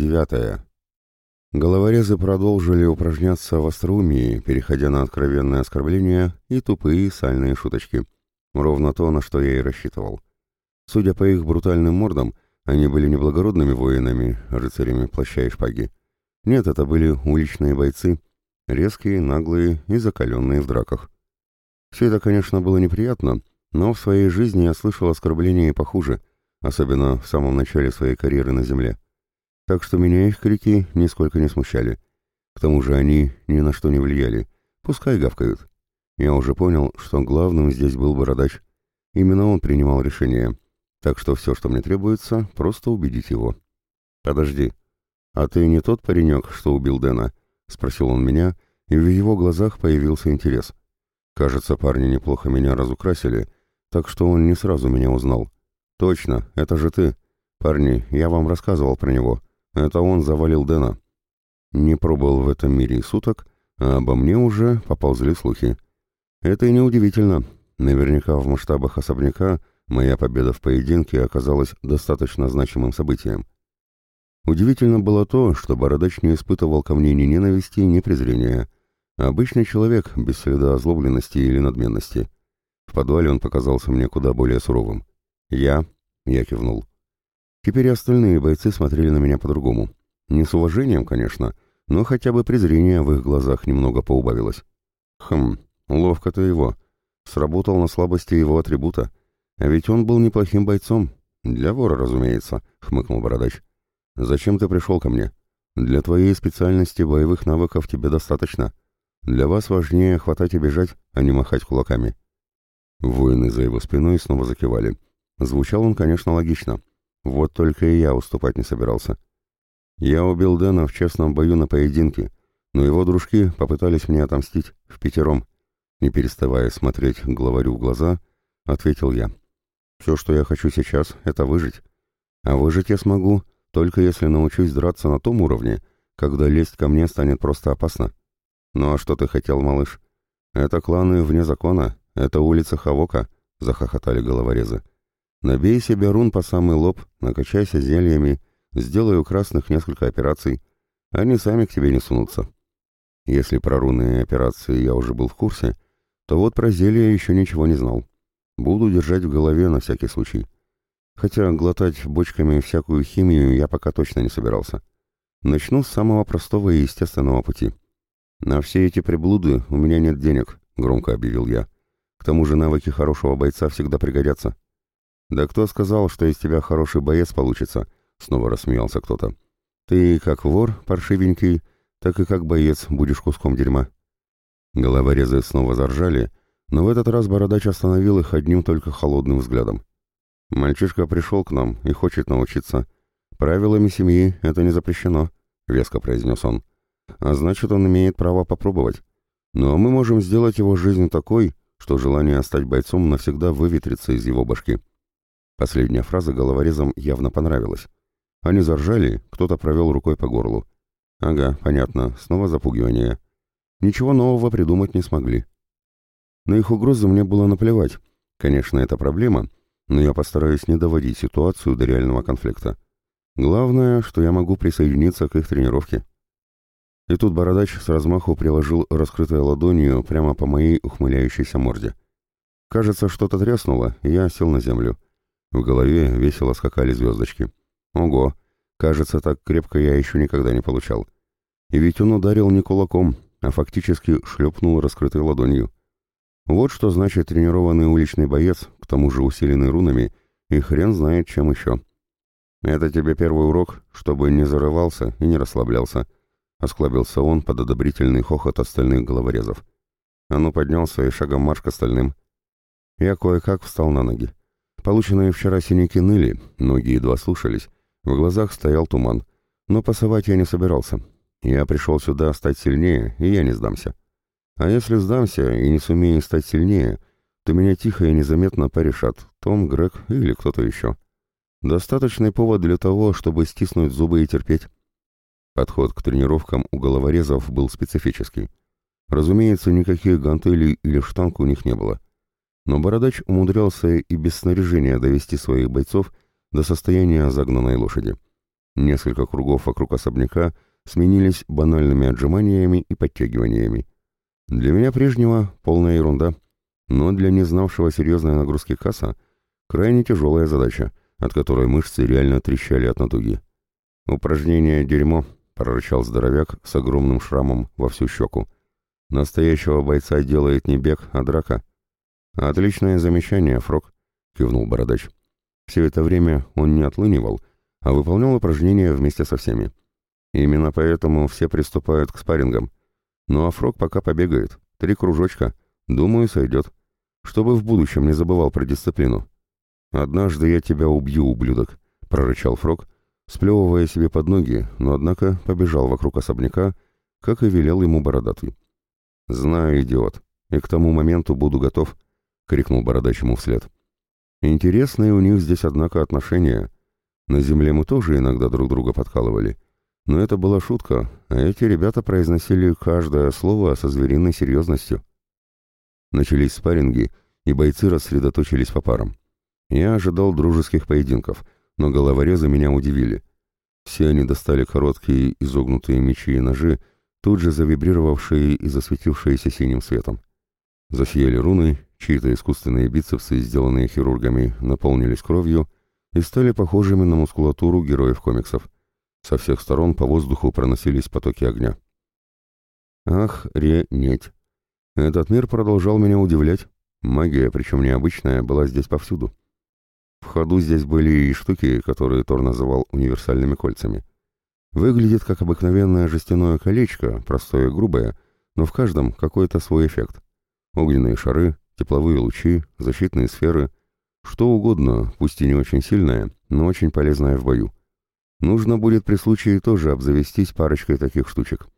Девятое. Головорезы продолжили упражняться в остроумии, переходя на откровенные оскорбления и тупые сальные шуточки. Ровно то, на что я и рассчитывал. Судя по их брутальным мордам, они были не благородными воинами, рыцарями плаща и шпаги. Нет, это были уличные бойцы, резкие, наглые и закаленные в драках. Все это, конечно, было неприятно, но в своей жизни я слышал оскорбления и похуже, особенно в самом начале своей карьеры на земле так что меня их крики нисколько не смущали. К тому же они ни на что не влияли, пускай гавкают. Я уже понял, что главным здесь был бородач. Именно он принимал решение, так что все, что мне требуется, просто убедить его. «Подожди, а ты не тот паренек, что убил Дэна?» — спросил он меня, и в его глазах появился интерес. Кажется, парни неплохо меня разукрасили, так что он не сразу меня узнал. «Точно, это же ты. Парни, я вам рассказывал про него. Это он завалил Дэна. Не пробовал в этом мире суток, а обо мне уже поползли слухи. Это и неудивительно. Наверняка в масштабах особняка моя победа в поединке оказалась достаточно значимым событием. Удивительно было то, что Бородач не испытывал ко мне ни ненависти, ни презрения. Обычный человек, без следа озлобленности или надменности. В подвале он показался мне куда более суровым. «Я...» — я кивнул. Теперь и остальные бойцы смотрели на меня по-другому. Не с уважением, конечно, но хотя бы презрение в их глазах немного поубавилось. Хм, ловко-то его. Сработал на слабости его атрибута. А ведь он был неплохим бойцом. Для вора, разумеется, хмыкнул Бородач. Зачем ты пришел ко мне? Для твоей специальности боевых навыков тебе достаточно. Для вас важнее хватать и бежать, а не махать кулаками. Воины за его спиной снова закивали. Звучал он, конечно, логично. Вот только и я уступать не собирался. Я убил Дэна в честном бою на поединке, но его дружки попытались мне отомстить в пятером. Не переставая смотреть главарю в глаза, ответил я. Все, что я хочу сейчас, это выжить. А выжить я смогу, только если научусь драться на том уровне, когда лезть ко мне станет просто опасно. Ну а что ты хотел, малыш? Это кланы вне закона, это улица Хавока, захохотали головорезы. Набей себе рун по самый лоб, накачайся зельями, сделай у красных несколько операций. Они сами к тебе не сунутся. Если про руны и операции я уже был в курсе, то вот про зелья еще ничего не знал. Буду держать в голове на всякий случай. Хотя глотать бочками всякую химию я пока точно не собирался. Начну с самого простого и естественного пути. «На все эти приблуды у меня нет денег», — громко объявил я. «К тому же навыки хорошего бойца всегда пригодятся». «Да кто сказал, что из тебя хороший боец получится?» — снова рассмеялся кто-то. «Ты как вор, паршивенький, так и как боец будешь куском дерьма». Головорезы снова заржали, но в этот раз Бородач остановил их одним только холодным взглядом. «Мальчишка пришел к нам и хочет научиться. Правилами семьи это не запрещено», — веско произнес он. «А значит, он имеет право попробовать. А мы можем сделать его жизнь такой, что желание стать бойцом навсегда выветрится из его башки». Последняя фраза головорезам явно понравилась. Они заржали, кто-то провел рукой по горлу. Ага, понятно, снова запугивание. Ничего нового придумать не смогли. На их угрозы мне было наплевать. Конечно, это проблема, но я постараюсь не доводить ситуацию до реального конфликта. Главное, что я могу присоединиться к их тренировке. И тут бородач с размаху приложил раскрытой ладонью прямо по моей ухмыляющейся морде. Кажется, что-то треснуло, и я сел на землю. В голове весело скакали звездочки. Ого, кажется, так крепко я еще никогда не получал. И ведь он ударил не кулаком, а фактически шлепнул раскрытой ладонью. Вот что значит тренированный уличный боец, к тому же усиленный рунами, и хрен знает чем еще. Это тебе первый урок, чтобы не зарывался и не расслаблялся. Осклабился он под одобрительный хохот остальных головорезов. А ну поднялся и шагом марш к остальным. Я кое-как встал на ноги. Полученные вчера синяки ныли, ноги едва слушались, в глазах стоял туман. Но пасовать я не собирался. Я пришел сюда стать сильнее, и я не сдамся. А если сдамся и не сумею стать сильнее, то меня тихо и незаметно порешат Том, Грег или кто-то еще. Достаточный повод для того, чтобы стиснуть зубы и терпеть. Подход к тренировкам у головорезов был специфический. Разумеется, никаких гантелей или штанг у них не было но Бородач умудрялся и без снаряжения довести своих бойцов до состояния загнанной лошади. Несколько кругов вокруг особняка сменились банальными отжиманиями и подтягиваниями. Для меня прежнего полная ерунда, но для незнавшего серьезной нагрузки касса крайне тяжелая задача, от которой мышцы реально трещали от натуги. «Упражнение дерьмо», — прорычал здоровяк с огромным шрамом во всю щеку. «Настоящего бойца делает не бег, а драка». «Отличное замечание, Фрог», — кивнул Бородач. Все это время он не отлынивал, а выполнял упражнения вместе со всеми. Именно поэтому все приступают к спаррингам. Ну а Фрог пока побегает. Три кружочка. Думаю, сойдет. Чтобы в будущем не забывал про дисциплину. «Однажды я тебя убью, ублюдок», — прорычал Фрог, сплевывая себе под ноги, но, однако, побежал вокруг особняка, как и велел ему Бородатый. «Знаю, идиот, и к тому моменту буду готов», — крикнул Бородач ему вслед. «Интересные у них здесь, однако, отношения. На земле мы тоже иногда друг друга подкалывали. Но это была шутка, а эти ребята произносили каждое слово со звериной серьезностью». Начались спарринги, и бойцы рассредоточились по парам. Я ожидал дружеских поединков, но головорезы меня удивили. Все они достали короткие изогнутые мечи и ножи, тут же завибрировавшие и засветившиеся синим светом. Засияли руны, чьи-то искусственные бицепсы, сделанные хирургами, наполнились кровью и стали похожими на мускулатуру героев комиксов. Со всех сторон по воздуху проносились потоки огня. Ах, ре-неть. Этот мир продолжал меня удивлять. Магия, причем необычная, была здесь повсюду. В ходу здесь были и штуки, которые Тор называл универсальными кольцами. Выглядит как обыкновенное жестяное колечко, простое и грубое, но в каждом какой-то свой эффект. Огненные шары, тепловые лучи, защитные сферы, что угодно, пусть и не очень сильное, но очень полезное в бою. Нужно будет при случае тоже обзавестись парочкой таких штучек.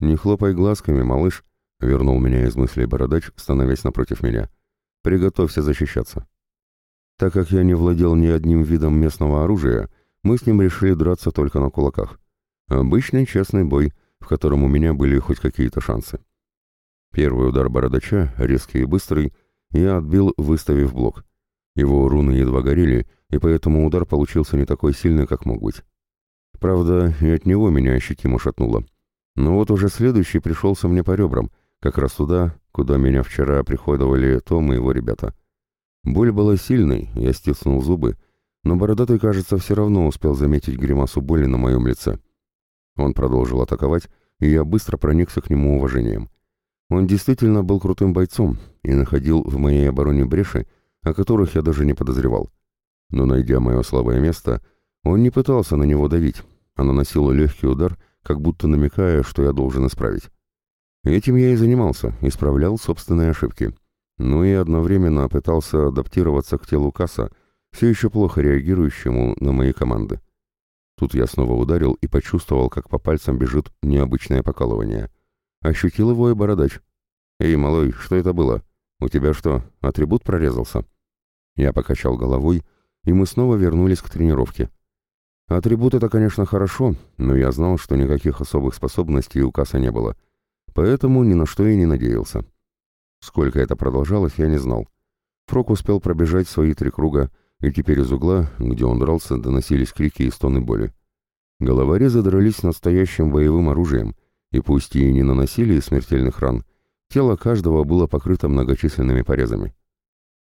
«Не хлопай глазками, малыш», — вернул меня из мыслей бородач, становясь напротив меня. «Приготовься защищаться». Так как я не владел ни одним видом местного оружия, мы с ним решили драться только на кулаках. Обычный честный бой, в котором у меня были хоть какие-то шансы. Первый удар бородача, резкий и быстрый, я отбил, выставив блок. Его руны едва горели, и поэтому удар получился не такой сильный, как мог быть. Правда, и от него меня ощутимо шатнуло. Но вот уже следующий пришелся мне по ребрам, как раз туда, куда меня вчера приходовали Том и его ребята. Боль была сильной, я стиснул зубы, но бородатый, кажется, все равно успел заметить гримасу боли на моем лице. Он продолжил атаковать, и я быстро проникся к нему уважением. Он действительно был крутым бойцом и находил в моей обороне бреши, о которых я даже не подозревал. Но, найдя мое слабое место, он не пытался на него давить, а наносил легкий удар, как будто намекая, что я должен исправить. Этим я и занимался, исправлял собственные ошибки но и одновременно пытался адаптироваться к телу Касса, все еще плохо реагирующему на мои команды. Тут я снова ударил и почувствовал, как по пальцам бежит необычное покалывание. Ощутил его и бородач. «Эй, малой, что это было? У тебя что, атрибут прорезался?» Я покачал головой, и мы снова вернулись к тренировке. Атрибут — это, конечно, хорошо, но я знал, что никаких особых способностей у Касса не было, поэтому ни на что и не надеялся. Сколько это продолжалось, я не знал. Фрок успел пробежать свои три круга, и теперь из угла, где он дрался, доносились крики и стоны боли. Головорезы дрались настоящим боевым оружием, и пусть и не наносили смертельных ран, тело каждого было покрыто многочисленными порезами.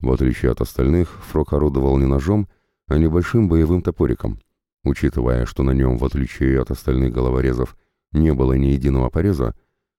В отличие от остальных, Фрок орудовал не ножом, а небольшим боевым топориком. Учитывая, что на нем, в отличие от остальных головорезов, не было ни единого пореза,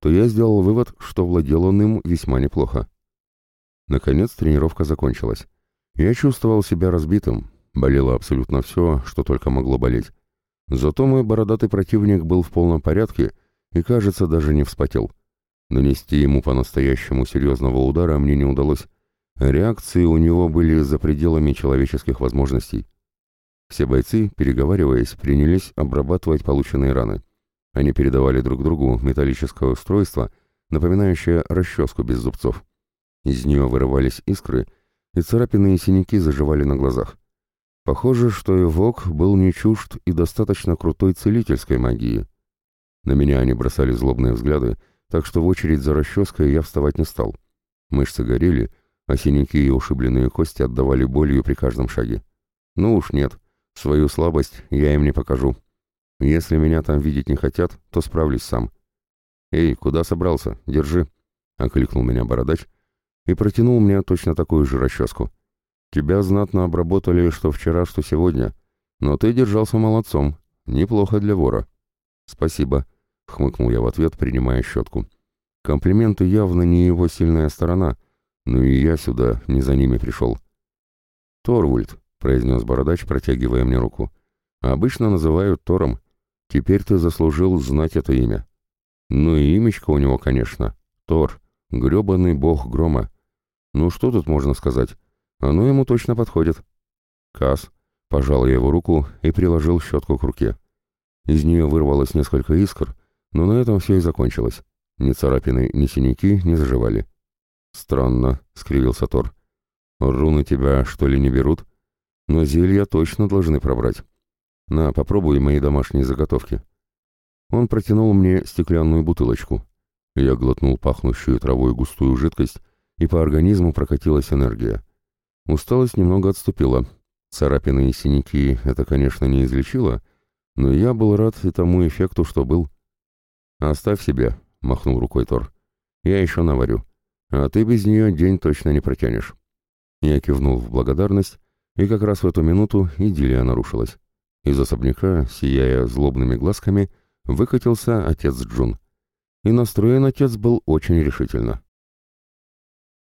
то я сделал вывод, что владел он им весьма неплохо. Наконец тренировка закончилась. Я чувствовал себя разбитым, болело абсолютно все, что только могло болеть. Зато мой бородатый противник был в полном порядке и, кажется, даже не вспотел. Нанести ему по-настоящему серьезного удара мне не удалось. Реакции у него были за пределами человеческих возможностей. Все бойцы, переговариваясь, принялись обрабатывать полученные раны. Они передавали друг другу металлическое устройство, напоминающее расческу без зубцов. Из нее вырывались искры, и царапины и синяки заживали на глазах. Похоже, что Эвок был не чужд и достаточно крутой целительской магии. На меня они бросали злобные взгляды, так что в очередь за расческой я вставать не стал. Мышцы горели, а синяки и ушибленные кости отдавали болью при каждом шаге. Ну уж нет, свою слабость я им не покажу. Если меня там видеть не хотят, то справлюсь сам. «Эй, куда собрался? Держи!» — окликнул меня бородач и протянул мне точно такую же расческу. «Тебя знатно обработали что вчера, что сегодня, но ты держался молодцом. Неплохо для вора». «Спасибо», — хмыкнул я в ответ, принимая щетку. «Комплименты явно не его сильная сторона, но и я сюда не за ними пришел». «Торвульд», — произнес бородач, протягивая мне руку. «Обычно называют Тором. Теперь ты заслужил знать это имя». Ну и имечко у него, конечно. Тор, грёбаный бог грома. Ну что тут можно сказать? Оно ему точно подходит. Кас. Пожал я его руку и приложил щетку к руке. Из нее вырвалось несколько искр, но на этом все и закончилось. Ни царапины, ни синяки не заживали. «Странно», — скривился Тор. «Руны тебя, что ли, не берут? Но зелья точно должны пробрать. На, попробуй мои домашние заготовки». Он протянул мне стеклянную бутылочку. Я глотнул пахнущую травой густую жидкость, и по организму прокатилась энергия. Усталость немного отступила. Царапины и синяки это, конечно, не излечило, но я был рад и тому эффекту, что был. «Оставь себе», — махнул рукой Тор. «Я еще наварю. А ты без нее день точно не протянешь». Я кивнул в благодарность, и как раз в эту минуту идиллия нарушилась. Из особняка, сияя злобными глазками, выкатился отец Джун. И настроен отец был очень решительно.